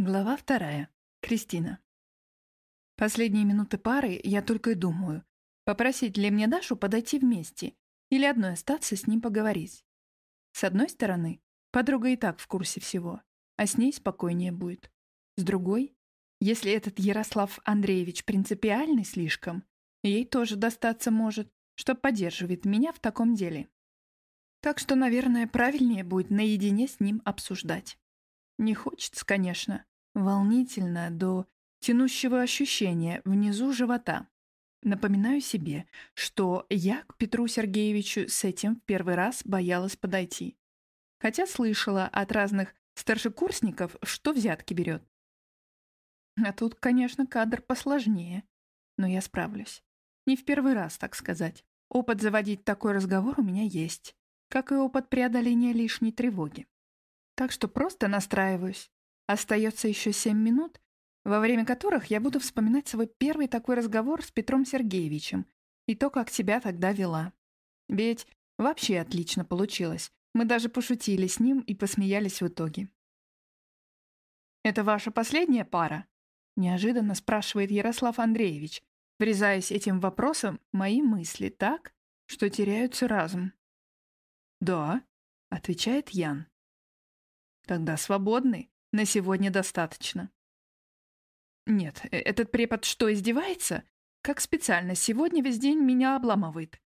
Глава вторая. Кристина. Последние минуты пары я только и думаю, попросить ли мне Дашу подойти вместе или одной остаться с ним поговорить. С одной стороны, подруга и так в курсе всего, а с ней спокойнее будет. С другой, если этот Ярослав Андреевич принципиальный слишком, ей тоже достаться может, что поддерживает меня в таком деле. Так что, наверное, правильнее будет наедине с ним обсуждать. Не хочется, конечно. Волнительно до тянущего ощущения внизу живота. Напоминаю себе, что я к Петру Сергеевичу с этим в первый раз боялась подойти. Хотя слышала от разных старшекурсников, что взятки берет. А тут, конечно, кадр посложнее. Но я справлюсь. Не в первый раз, так сказать. Опыт заводить такой разговор у меня есть, как и опыт преодоления лишней тревоги. Так что просто настраиваюсь. Остается еще семь минут, во время которых я буду вспоминать свой первый такой разговор с Петром Сергеевичем и то, как тебя тогда вела. Ведь вообще отлично получилось. Мы даже пошутили с ним и посмеялись в итоге. «Это ваша последняя пара?» — неожиданно спрашивает Ярослав Андреевич, врезаясь этим вопросом мои мысли так, что теряются разум. «Да», — отвечает Ян. Тогда свободны. На сегодня достаточно. Нет, э, этот препод что, издевается? Как специально сегодня весь день меня обламывает.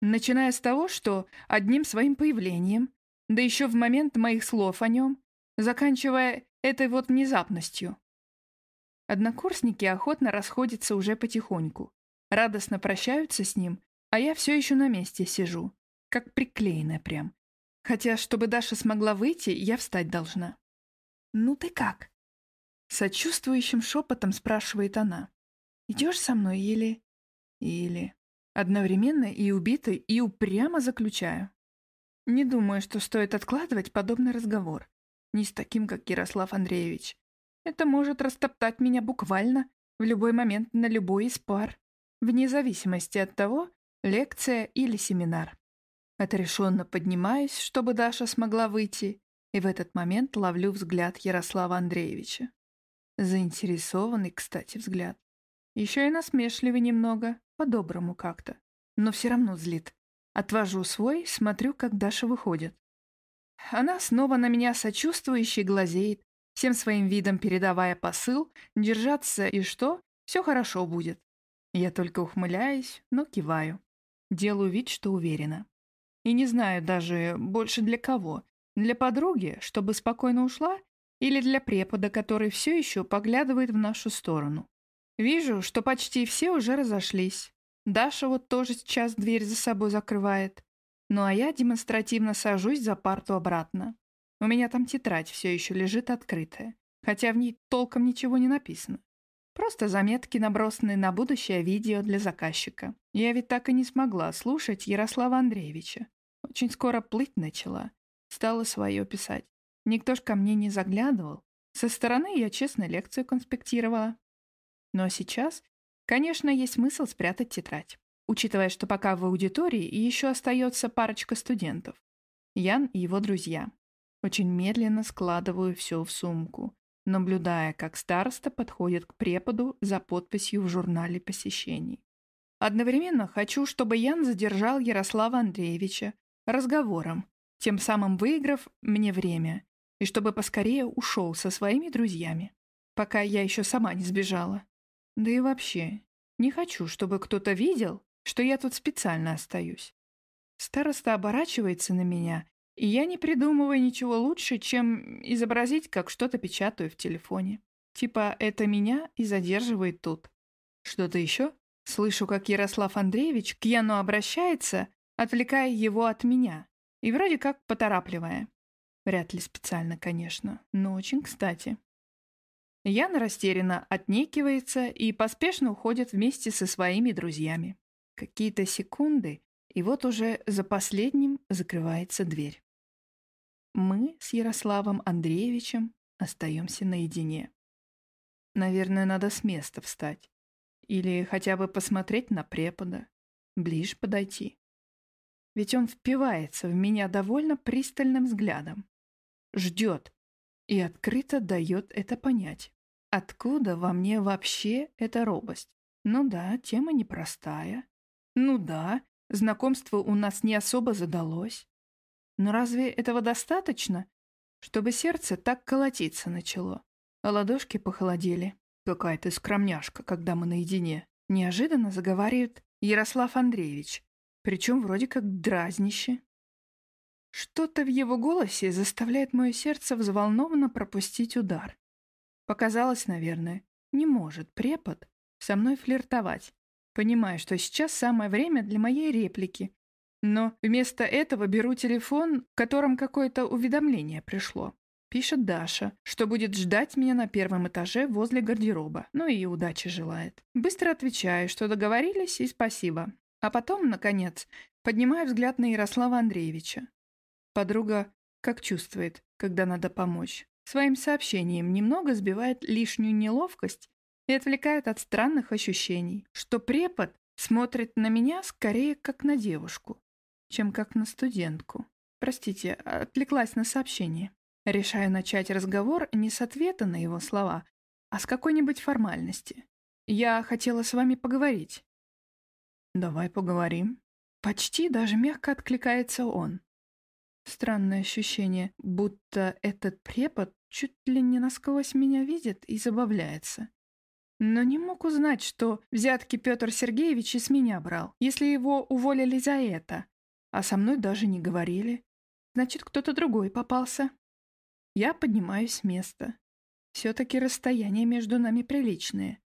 Начиная с того, что одним своим появлением, да еще в момент моих слов о нем, заканчивая этой вот внезапностью. Однокурсники охотно расходятся уже потихоньку, радостно прощаются с ним, а я все еще на месте сижу, как приклеенная прям, Хотя, чтобы Даша смогла выйти, я встать должна. «Ну ты как?» Сочувствующим шепотом спрашивает она. «Идешь со мной или...» «Или...» Одновременно и убитый, и упрямо заключаю. Не думаю, что стоит откладывать подобный разговор. Не с таким, как Ярослав Андреевич. Это может растоптать меня буквально в любой момент на любой из пар, вне зависимости от того, лекция или семинар. Отрешенно поднимаюсь, чтобы Даша смогла выйти, и в этот момент ловлю взгляд Ярослава Андреевича. Заинтересованный, кстати, взгляд. Еще и насмешливый немного, по-доброму как-то. Но все равно злит. Отвожу свой, смотрю, как Даша выходит. Она снова на меня сочувствующе глазеет, всем своим видом передавая посыл, держаться и что, все хорошо будет. Я только ухмыляюсь, но киваю. Делаю вид, что уверена. И не знаю даже больше для кого. Для подруги, чтобы спокойно ушла, или для препода, который все еще поглядывает в нашу сторону. Вижу, что почти все уже разошлись. Даша вот тоже сейчас дверь за собой закрывает. Ну а я демонстративно сажусь за парту обратно. У меня там тетрадь все еще лежит открытая, хотя в ней толком ничего не написано. Просто заметки, набросанные на будущее видео для заказчика. Я ведь так и не смогла слушать Ярослава Андреевича. Очень скоро плыть начала. Стала свое писать. Никто ж ко мне не заглядывал. Со стороны я честно лекцию конспектировала. Но сейчас, конечно, есть смысл спрятать тетрадь. Учитывая, что пока в аудитории еще остается парочка студентов. Ян и его друзья. Очень медленно складываю все в сумку, наблюдая, как староста подходит к преподу за подписью в журнале посещений. Одновременно хочу, чтобы Ян задержал Ярослава Андреевича, разговором, тем самым выиграв мне время, и чтобы поскорее ушел со своими друзьями, пока я еще сама не сбежала. Да и вообще, не хочу, чтобы кто-то видел, что я тут специально остаюсь. Староста оборачивается на меня, и я не придумываю ничего лучше, чем изобразить, как что-то печатаю в телефоне. Типа, это меня и задерживает тут. Что-то еще? Слышу, как Ярослав Андреевич к Яну обращается, отвлекая его от меня и вроде как поторапливая. Вряд ли специально, конечно, но очень кстати. Яна растерянно отнекивается и поспешно уходит вместе со своими друзьями. Какие-то секунды, и вот уже за последним закрывается дверь. Мы с Ярославом Андреевичем остаемся наедине. Наверное, надо с места встать. Или хотя бы посмотреть на препода. Ближе подойти ведь он впивается в меня довольно пристальным взглядом. Ждет. и открыто дает это понять. Откуда во мне вообще эта робость? Ну да, тема непростая. Ну да, знакомство у нас не особо задалось. Но разве этого достаточно, чтобы сердце так колотиться начало, а ладошки похолодели? Какая ты скромняшка, когда мы наедине. Неожиданно заговаривает Ярослав Андреевич, причем вроде как дразнище. Что-то в его голосе заставляет мое сердце взволнованно пропустить удар. Показалось, наверное, не может препод со мной флиртовать, понимая, что сейчас самое время для моей реплики. Но вместо этого беру телефон, в котором какое-то уведомление пришло. Пишет Даша, что будет ждать меня на первом этаже возле гардероба. Ну и удачи желает. Быстро отвечаю, что договорились и спасибо. А потом, наконец, поднимаю взгляд на Ярослава Андреевича. Подруга как чувствует, когда надо помочь. Своим сообщением немного сбивает лишнюю неловкость и отвлекает от странных ощущений, что препод смотрит на меня скорее как на девушку, чем как на студентку. Простите, отвлеклась на сообщение. Решаю начать разговор не с ответа на его слова, а с какой-нибудь формальности. Я хотела с вами поговорить. Давай поговорим. Почти даже мягко откликается он. Странное ощущение, будто этот препод чуть ли не насквозь меня видит и забавляется. Но не мог узнать, что взятки Петр Сергеевич из меня брал, если его уволили за это. А со мной даже не говорили. Значит, кто-то другой попался. Я поднимаюсь с места. Все-таки расстояние между нами приличное.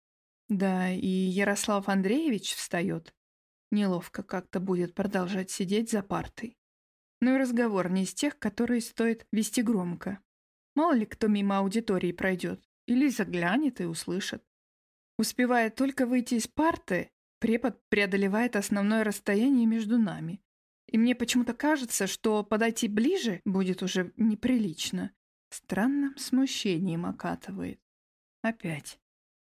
Да, и Ярослав Андреевич встает. Неловко как-то будет продолжать сидеть за партой. Но и разговор не из тех, которые стоит вести громко. Мало ли кто мимо аудитории пройдет. Или заглянет и услышит. Успевая только выйти из парты, препод преодолевает основное расстояние между нами. И мне почему-то кажется, что подойти ближе будет уже неприлично. Странным смущением окатывает. Опять.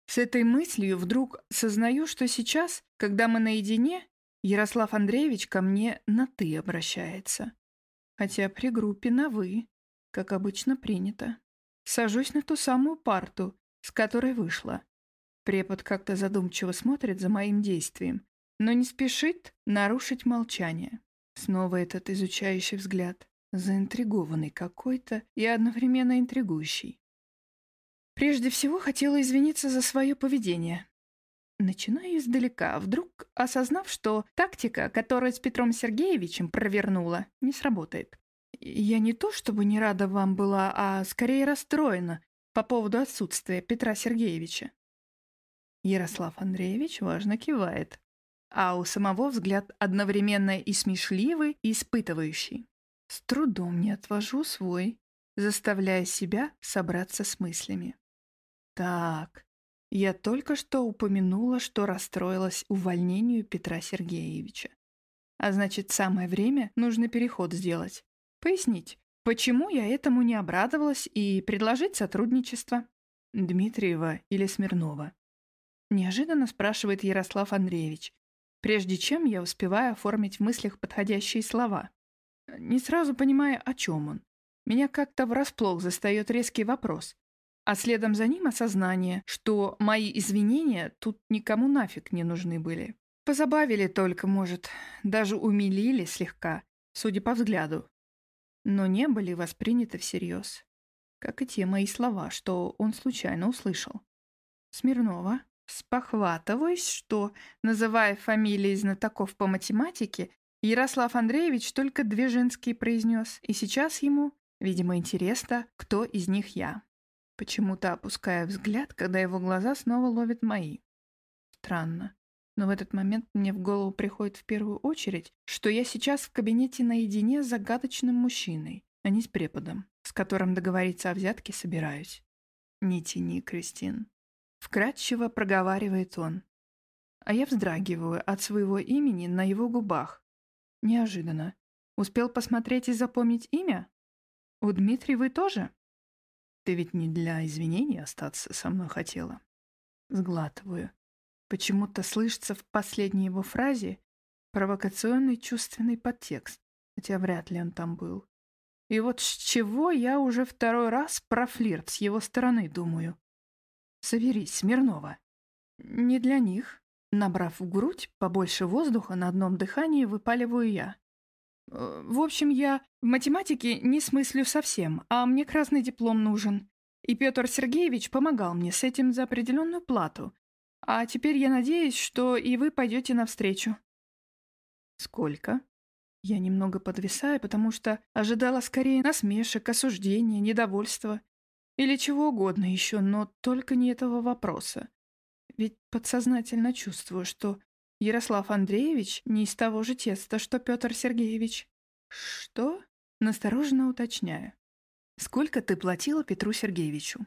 С этой мыслью вдруг сознаю, что сейчас, когда мы наедине, Ярослав Андреевич ко мне на «ты» обращается. Хотя при группе на «вы», как обычно принято. Сажусь на ту самую парту, с которой вышла. Препод как-то задумчиво смотрит за моим действием, но не спешит нарушить молчание. Снова этот изучающий взгляд заинтригованный какой-то и одновременно интригующий. Прежде всего хотела извиниться за свое поведение. Начинаю издалека, вдруг осознав, что тактика, которую с Петром Сергеевичем провернула, не сработает. Я не то чтобы не рада вам была, а скорее расстроена по поводу отсутствия Петра Сергеевича. Ярослав Андреевич важно кивает, а у самого взгляд одновременно и смешливый, и испытывающий. С трудом не отвожу свой, заставляя себя собраться с мыслями. Так, я только что упомянула, что расстроилась увольнению Петра Сергеевича. А значит, самое время нужно переход сделать. Пояснить, почему я этому не обрадовалась и предложить сотрудничество. Дмитриева или Смирнова? Неожиданно спрашивает Ярослав Андреевич, прежде чем я успеваю оформить в мыслях подходящие слова. Не сразу понимая, о чем он. Меня как-то врасплох застает резкий вопрос. А следом за ним осознание, что мои извинения тут никому нафиг не нужны были. Позабавили только, может, даже умилили слегка, судя по взгляду. Но не были восприняты всерьез. Как и те мои слова, что он случайно услышал. Смирнова, спохватываясь, что, называя фамилии знатоков по математике, Ярослав Андреевич только две женские произнес, и сейчас ему, видимо, интересно, кто из них я. Почему-то опуская взгляд, когда его глаза снова ловят мои. Странно. Но в этот момент мне в голову приходит в первую очередь, что я сейчас в кабинете наедине с загадочным мужчиной, а не с преподом, с которым договориться о взятке собираюсь. «Не тяни, Кристин». Вкратчиво проговаривает он. А я вздрагиваю от своего имени на его губах, Неожиданно. Успел посмотреть и запомнить имя? У Дмитрия вы тоже? Ты ведь не для извинений остаться со мной хотела. Сглатываю. Почему-то слышится в последней его фразе провокационный чувственный подтекст, хотя вряд ли он там был. И вот с чего я уже второй раз про флирт с его стороны думаю. Соберись, Смирнова. Не для них. Набрав в грудь побольше воздуха на одном дыхании, выпаливаю я. Э, в общем, я в математике не смыслю совсем, а мне красный диплом нужен. И Петр Сергеевич помогал мне с этим за определенную плату. А теперь я надеюсь, что и вы пойдете навстречу. Сколько? Я немного подвисаю, потому что ожидала скорее насмешек, осуждения, недовольства. Или чего угодно еще, но только не этого вопроса. Ведь подсознательно чувствую, что Ярослав Андреевич не из того же теста, что Петр Сергеевич. Что? Настороженно уточняю. Сколько ты платила Петру Сергеевичу?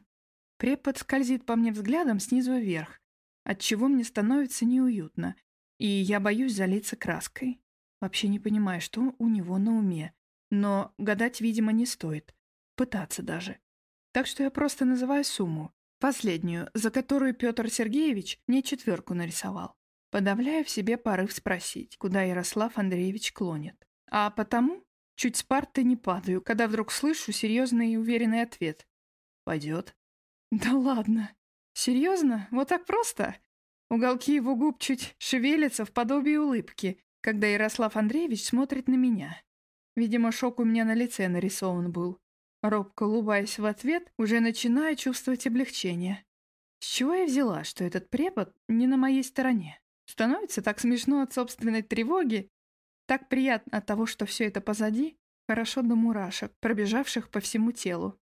Препод скользит по мне взглядом снизу вверх, отчего мне становится неуютно, и я боюсь залиться краской. Вообще не понимаю, что у него на уме, но гадать, видимо, не стоит. Пытаться даже. Так что я просто называю сумму, последнюю, за которую Петр Сергеевич мне четверку нарисовал. Подавляю в себе порыв спросить, куда Ярослав Андреевич клонит. А потому чуть с парты не падаю, когда вдруг слышу серьезный и уверенный ответ. «Пойдет». «Да ладно. Серьезно? Вот так просто?» Уголки его губ чуть шевелятся в подобии улыбки, когда Ярослав Андреевич смотрит на меня. Видимо, шок у меня на лице нарисован был. Робко улыбаясь в ответ, уже начинаю чувствовать облегчение. С чего я взяла, что этот препод не на моей стороне? Становится так смешно от собственной тревоги, так приятно от того, что все это позади, хорошо до мурашек, пробежавших по всему телу.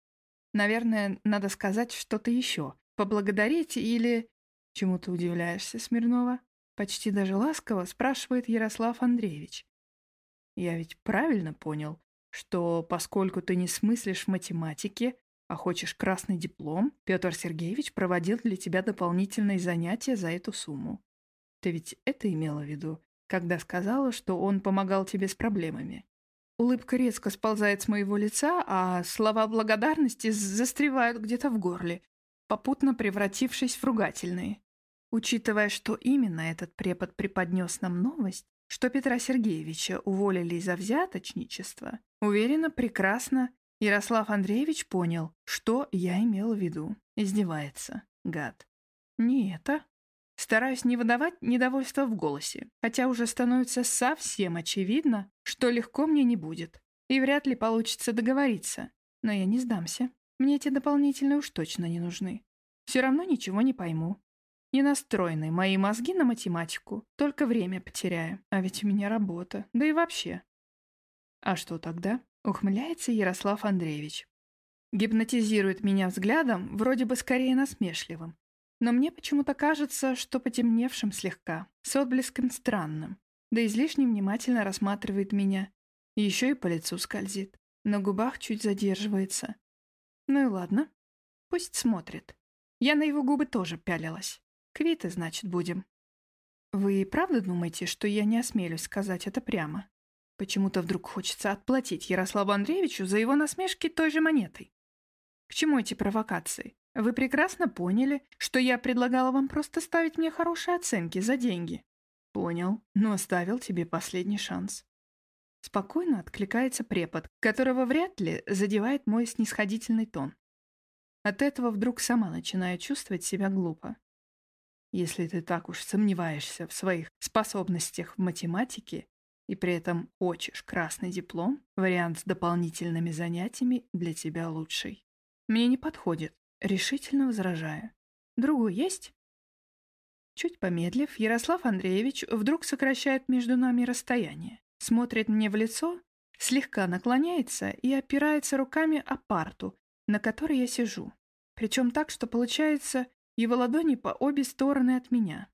Наверное, надо сказать что-то еще. Поблагодарить или... Чему ты удивляешься, Смирнова? Почти даже ласково спрашивает Ярослав Андреевич. Я ведь правильно понял, что поскольку ты не смыслишь в математике, а хочешь красный диплом, Петр Сергеевич проводил для тебя дополнительные занятия за эту сумму. Ты ведь это имела в виду, когда сказала, что он помогал тебе с проблемами? Улыбка резко сползает с моего лица, а слова благодарности застревают где-то в горле, попутно превратившись в ругательные. Учитывая, что именно этот препод преподнес нам новость, что Петра Сергеевича уволили за взяточничество, уверенно, прекрасно, Ярослав Андреевич понял, что я имел в виду. Издевается, гад. Не это. Стараюсь не выдавать недовольства в голосе, хотя уже становится совсем очевидно, что легко мне не будет. И вряд ли получится договориться. Но я не сдамся. Мне эти дополнительные уж точно не нужны. Все равно ничего не пойму. Не настроены мои мозги на математику, только время потеряю. А ведь у меня работа, да и вообще. А что тогда? Ухмыляется Ярослав Андреевич. Гипнотизирует меня взглядом, вроде бы скорее насмешливым. Но мне почему-то кажется, что потемневшим слегка, с отблеском странным. Да излишне внимательно рассматривает меня. Еще и по лицу скользит. На губах чуть задерживается. Ну и ладно. Пусть смотрит. Я на его губы тоже пялилась. Квиты, значит, будем. Вы правда думаете, что я не осмелюсь сказать это прямо? Почему-то вдруг хочется отплатить Ярославу Андреевичу за его насмешки той же монетой. К чему эти провокации? Вы прекрасно поняли, что я предлагала вам просто ставить мне хорошие оценки за деньги. Понял, но оставил тебе последний шанс. Спокойно откликается препод, которого вряд ли задевает мой снисходительный тон. От этого вдруг сама начинаю чувствовать себя глупо. Если ты так уж сомневаешься в своих способностях в математике и при этом хочешь красный диплом, вариант с дополнительными занятиями для тебя лучший. Мне не подходит, решительно возражаю. Другой есть? Чуть помедлив, Ярослав Андреевич вдруг сокращает между нами расстояние, смотрит мне в лицо, слегка наклоняется и опирается руками о парту, на которой я сижу. Причем так, что получается его ладони по обе стороны от меня.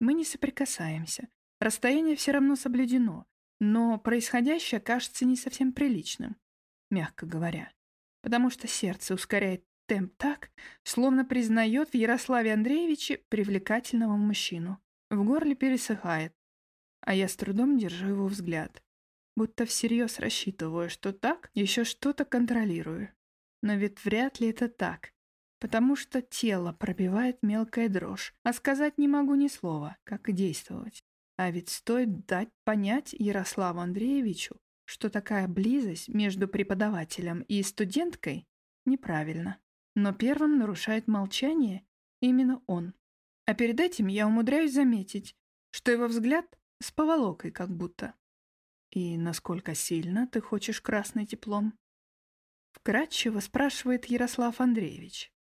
Мы не соприкасаемся. Расстояние все равно соблюдено, но происходящее кажется не совсем приличным, мягко говоря, потому что сердце ускоряет темп так, словно признает в Ярославе Андреевиче привлекательного мужчину. В горле пересыхает, а я с трудом держу его взгляд, будто всерьез рассчитываю, что так еще что-то контролирую. Но ведь вряд ли это так потому что тело пробивает мелкая дрожь, а сказать не могу ни слова, как и действовать. А ведь стоит дать понять Ярославу Андреевичу, что такая близость между преподавателем и студенткой неправильно. Но первым нарушает молчание именно он. А перед этим я умудряюсь заметить, что его взгляд с поволокой как будто. «И насколько сильно ты хочешь красный диплом?» Вкратчиво спрашивает Ярослав Андреевич.